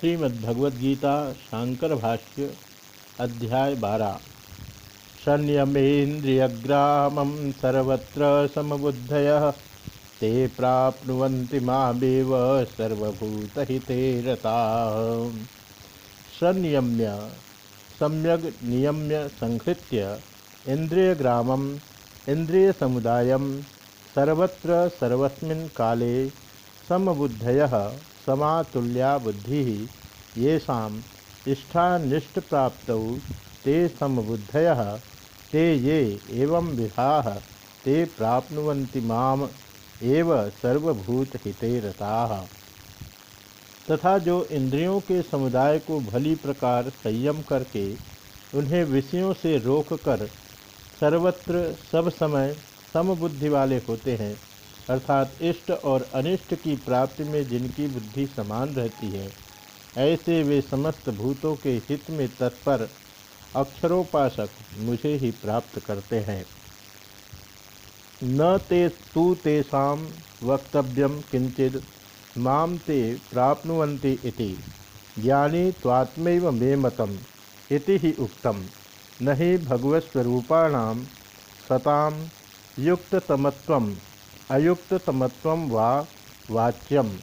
श्रीमद्भगवद्गीता शांकर भाष्य, अध्याय बारह। संयमेन्द्रियग्रामं सर्वत्र समबुद्धय, ते प्राप्नुवन्ति मामेव सर्वभूतहिते रताः। संयम्य सम्यग नियम्य संहृत्य इन्द्रियग्रामम् इन्द्रियसमुदायं सर्वत्र सर्वस्मिन् काले समबुद्धय। समातुल्या बुद्धि येषा इष्टानिष्ट प्राप्त ते समबुद्धय, ते ये एवं विधा ते प्राप्नुवन्ति माम, एव सर्वभूत हिते रता तथा जो इंद्रियों के समुदाय को भली प्रकार संयम करके उन्हें विषयों से रोककर सर्वत्र सब समय समबुद्धि वाले होते हैं अर्थात इष्ट और अनिष्ट की प्राप्ति में जिनकी बुद्धि समान रहती है, ऐसे वे समस्त भूतों के हित में तत्पर अक्षरोपासक मुझे ही प्राप्त करते हैं। न ते तू तेषा वक्तव्यम किंचित माम ते इति, ज्ञानी त्वात्मैव मे मतम ही उक्तम। न ही भगवत्स्वरूपाणाम सताम युक्ततमत्वम अयुक्त समत्व वा वाच्यम।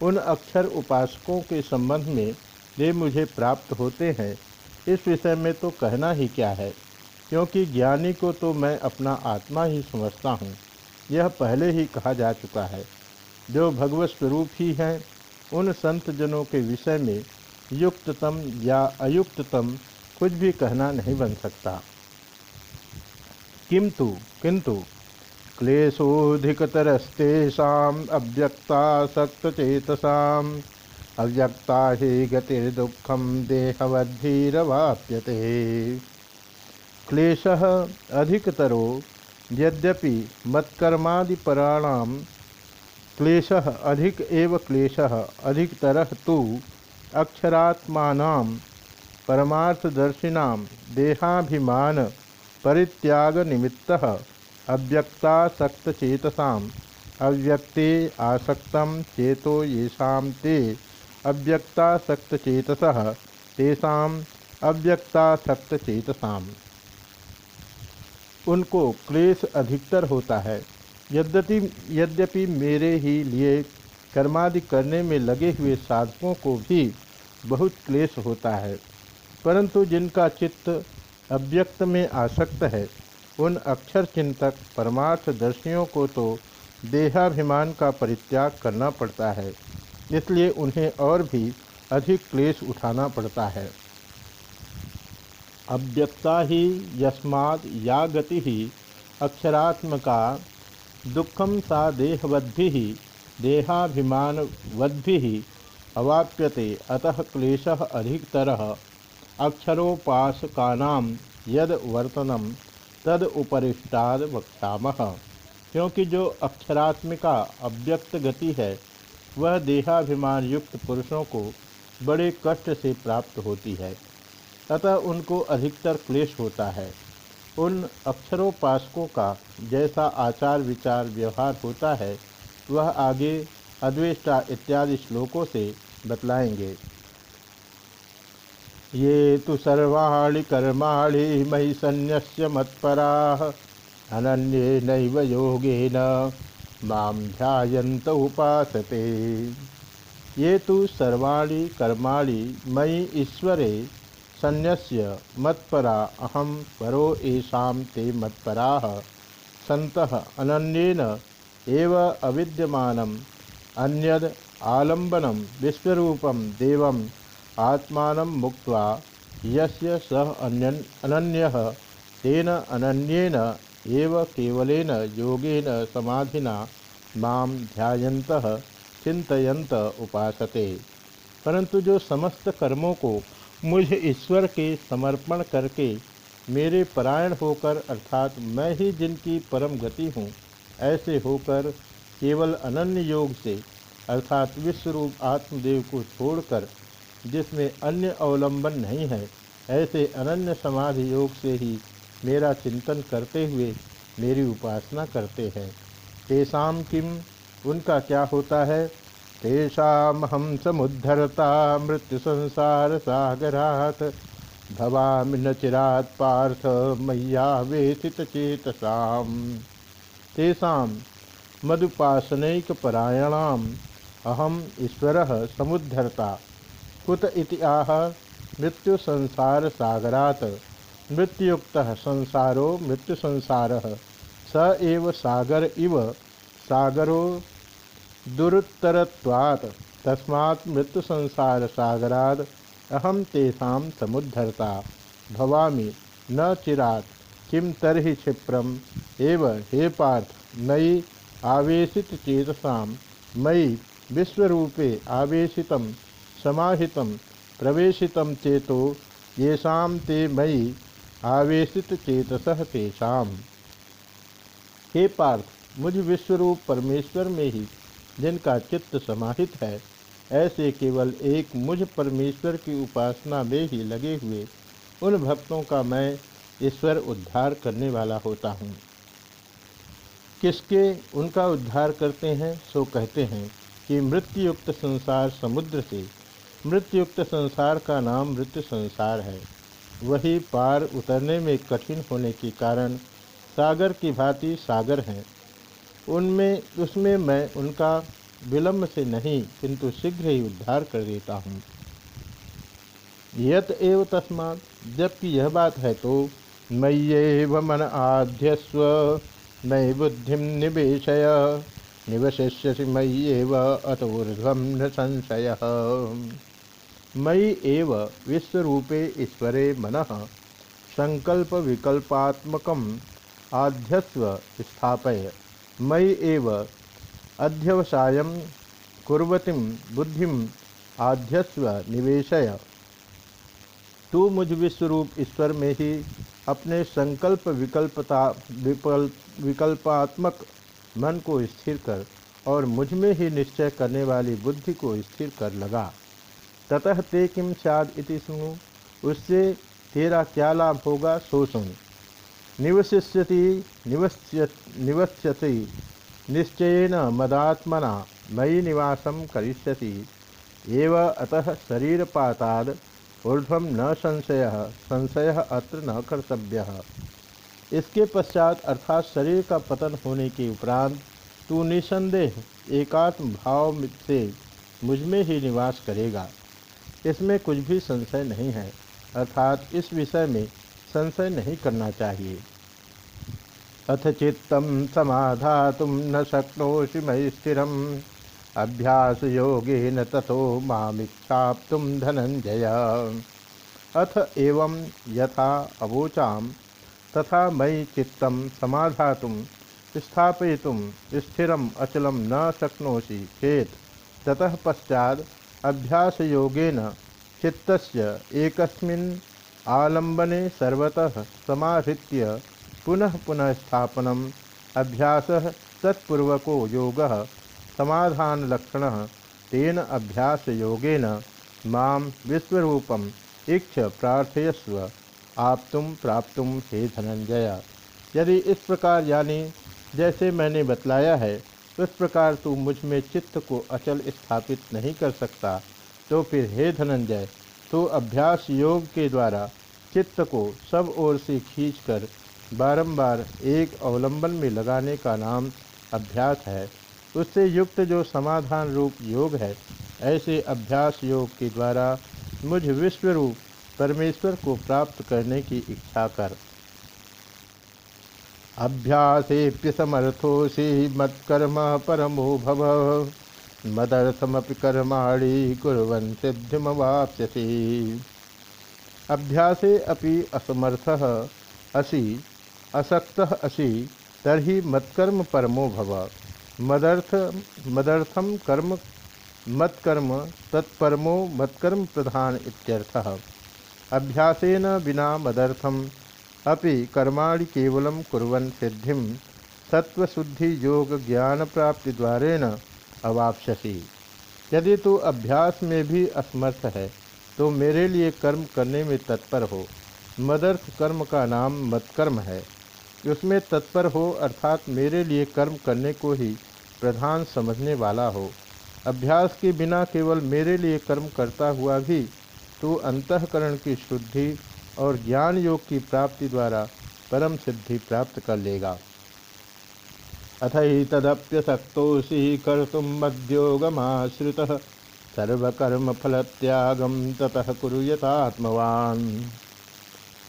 उन अक्षर उपासकों के संबंध में वे मुझे प्राप्त होते हैं। इस विषय में तो कहना ही क्या है? क्योंकि ज्ञानी को तो मैं अपना आत्मा ही समझता हूँ। यह पहले ही कहा जा चुका है। जो भगवत स्वरूप ही हैं, उन संत जनों के विषय में युक्ततम या अयुक्ततम कुछ भी कहना नहीं बन सकता। किंतु किंतु क्लेशोऽधिकतरस्तेषाम् अव्यक्तासक्तचेतसाम् अव्यक्ता हि गतिर्दुःखं देहवद्भिरवाप्यते क्लेशः अधिकतरो यद्यपि मत्कर्मादिपराणां क्लेशः अधिक एव क्लेशः अधिकतरः तु अक्षरात्मानां परमार्थदर्शिनां देहाभिमान, परित्यागनिमित्तः। अव्यक्तासक्तचेतसा अव्यक्ते आसक्त चेतो येषा ते। अव्यक्तासक्तचेतस तेषा अव्यक्तासक्तचेतसा उनको क्लेश अधिकतर होता है। यद्यपि यद्यपि मेरे ही लिए कर्मादि करने में लगे हुए साधकों को भी बहुत क्लेश होता है, परंतु जिनका चित्त अव्यक्त में आसक्त है उन अक्षर चिंतक परमार्थदर्शियों को तो देहाभिमान का परित्याग करना पड़ता है, इसलिए उन्हें और भी अधिक क्लेश उठाना पड़ता है। अव्यक्ता ही यस्मात् या गति ही, अक्षरात्मका दुखम सा देहवद्भि देहाभिमानवद्भि अवाप्यते अतः क्लेश अधिकतर अक्षरोपासका यद वर्तनम तद उपरिष्टाद वक्तामह क्योंकि जो अक्षरात्मिका अव्यक्त गति है, वह देहाभिमान युक्त पुरुषों को बड़े कष्ट से प्राप्त होती है। अतः उनको अधिकतर क्लेश होता है। उन अक्षरोपासकों का जैसा आचार विचार व्यवहार होता है, वह आगे अद्वेष्टा इत्यादि श्लोकों से बतलाएँगे। ये तो सर्वाणी कर्माणि मयि संन्यस्य मत्परा। अनन्ये नैव योगेन माम उपासते। ये तो सर्वाणी कर्माणि मयि ईश्वरे संन्यस्य मत्परा अहम परो येषां ते मत्पराः। सन्तः अनन्येन एव अविद्यमानम् अन्यद आलम्बनं विश्वरूपं देवं आत्मा मुक्त यस्य सह अन्य तेन अनन्येन एव केवलेन योगेन समाधिना माम ध्यायंत चिंतयंत उपासते। परंतु जो समस्त कर्मों को मुझ ईश्वर के समर्पण करके मेरे परायण होकर अर्थात मैं ही जिनकी परम गति हूँ, ऐसे होकर केवल अनन्य योग से अर्थात विश्वरूप आत्मदेव को छोड़कर जिसमें अन्य अवलंबन नहीं है, ऐसे अनन्य समाधि योग से ही मेरा चिंतन करते हुए मेरी उपासना करते हैं। तेसाम किम उनका क्या होता है? तेषा हम समुद्धरता मृत्यु संसार सागरात। भवामि न चिरात पार्थ मैया वेथित चेतसाम। तेषा मदुपासनैकपरायणाम। अहम ईश्वर समुद्धरता। कुत इति आह? मृत्यु संसार सागरात। मृत्युयुक्त संसारो मृत्यु संसार स एव सागर इव सागरो दुरुत्तरत्वात्। तस्मात् मृत्यु संसार सागराद। अहम तेषा समुद्धरता। भवामी, न चिरात। किम तरी क्षिप्रम? एव हे पार्थ, मयि आवेशित चेतसा मयि विश्वरूपे आवेशित समाहित, प्रवेशित चेतो येषा ते मयि आवेशित चेतस तेषाम हे पार्थ, मुझ विश्वरूप परमेश्वर में ही, जिनका चित्त समाहित है, ऐसे केवल एक मुझ परमेश्वर की उपासना में ही लगे हुए, उन भक्तों का मैं ईश्वर उद्धार करने वाला होता हूँ। किसके उनका उद्धार करते हैं, सो कहते हैं कि मृत्युयुक्त संसार समुद्र से मृत्युयुक्त संसार का नाम मृत्यु संसार है। वही पार उतरने में कठिन होने के कारण सागर की भांति सागर हैं। उनमें, उसमें मैं उनका विलम्ब से नहीं, किंतु शीघ्र ही उद्धार कर देता हूँ। यत एव तस्मात जबकि यह बात है तो मय्येव मन आध्यस्व नई बुद्धि निवेशय, निवशिष्यसि मय्येव अत ऊर्ध्वम न संशय। मयि एव विश्वरूपे ईश्वरे मन संकल्प विकल्पात्मक आध्यस्व स्थापय। मयि एव अध्यवसाय कुर्वती बुद्धि आध्यस्व निवेशय। तू मुझ विश्वरूप ईश्वर में ही अपने संकल्प विकल्पता विकल, विकल्पात्मक मन को स्थिर कर और मुझमें ही निश्चय करने वाली बुद्धि को स्थिर कर लगा। ततः ते किम सद इति सुनो उससे, तेरा क्या लाभ होगा सो सुन निवशिष्यति निवस्य निवस्यति। निश्चयन मदात्मना मयि निवासम करिष्यति। एव अतः शरीरपाताद ऊर्ध्वम न संशय संशय अत्र न कर्तव्य। इसके पश्चात अर्थात शरीर का पतन होने के उपरांत, तू निसंदेह एकात्म भाव से मुझमें ही निवास करेगा। इसमें कुछ भी संशय नहीं है, अर्थात इस विषय में संशय नहीं करना चाहिए। अथ चित्तम समाधा तुम न शक्नोषि मई स्थिर अभ्यास योगे न तथो मामीक्षा तुम धनंजय अथ एवं यथा अवोचा तथा मयि चित्तम समाधा स्थापयित स्थिरम अचलम न शक्नोषि चेत ततः पश्चात अभ्यास योगेन चित्तस्य एकस्मिन् आलम्बने सर्वतः समाहृत्य पुनः पुनः स्थापनम अभ्यास तत्पूर्वको योग समाधान लक्षण तेन अभ्यास योगेन माम विश्वरूपम इक्ष प्रार्थयस्व आप तुम प्राप्त हे धनंजय यदि इस प्रकार यानी जैसे मैंने बतलाया है उस प्रकार तू मुझमें चित्त को अचल स्थापित नहीं कर सकता तो फिर हे धनंजय तो अभ्यास योग के द्वारा चित्त को सब ओर से खींचकर बारंबार एक अवलंबन में लगाने का नाम अभ्यास है। उससे युक्त जो समाधान रूप योग है, ऐसे अभ्यास योग के द्वारा मुझ विश्वरूप परमेश्वर को प्राप्त करने की इच्छा कर। अभ्यासेप्य समर्थोसी मत्कर्म परमो भव। मदर्थमपि कर्माणि कुर्वन् सिद्धिमवाप्स्यसि। अभ्यासे अपि असमर्थः असि, असक्तः असि, तर्हि मत्कर्म परमो भव। मदर्थ मदर्थम कर्म, मत्कर्म तत्परमो मत्कर्म प्रधान इत्यर्थः। अभ्यासेन बिना मदर्थम अपि कर्माणि योग ज्ञान प्राप्ति द्वारेण अवाप्स्यसि। यदि तू अभ्यास में भी असमर्थ है तो मेरे लिए कर्म करने में तत्पर हो। मदर्थ कर्म का नाम मत्कर्म है। उसमें तत्पर हो अर्थात मेरे लिए कर्म करने को ही प्रधान समझने वाला हो। अभ्यास के बिना केवल मेरे लिए कर्म करता हुआ भी, तू अंतकरण की शुद्धि और ज्ञान योग की प्राप्ति द्वारा परम सिद्धि प्राप्त कर लेगा। अथ ही तदप्यसक्तोषि कर्तुम मद्योगमाश्रित सर्वकर्म फल त्यागम ततः कुरु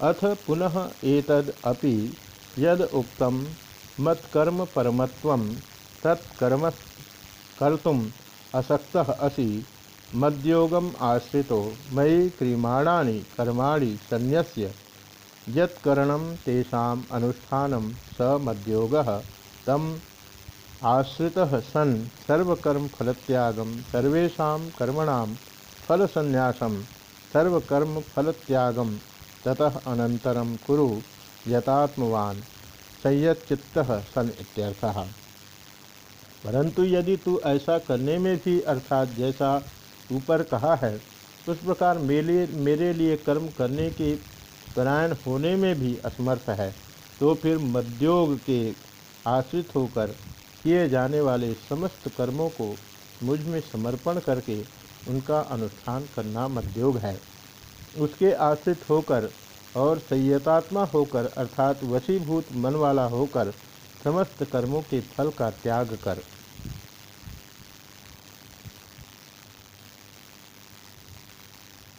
अथ पुनः एतद अपि यद उक्तम मत्कर्म परमत्व तत्कर्म कर्तुम असक्त असि। मद्योगम आश्रितो मयि क्रियमाणानि कर्माणि संन्यस्य यत्करणं तेषाम् अनुष्ठानं स मद्योगः। तम आश्रितः सन् सर्वकर्मफलत्यागं कर्मणां फलसन्न्यासं सर्वकर्मफलत्यागं ततः अनंतरम कुरु यतात्मवान संयचित्त सन इत्यर्थः। परंतु यदि तू ऐसा करने में भी अर्थात जैसा ऊपर कहा है, उस प्रकार मेरे मेरे लिए कर्म करने के परायण होने में भी असमर्थ है। तो फिर मध्योग के आश्रित होकर किए जाने वाले समस्त कर्मों को मुझमें समर्पण करके उनका अनुष्ठान करना मध्योग है। उसके आश्रित होकर और संयतात्मा होकर अर्थात वशीभूत मन वाला होकर समस्त कर्मों के फल का त्याग कर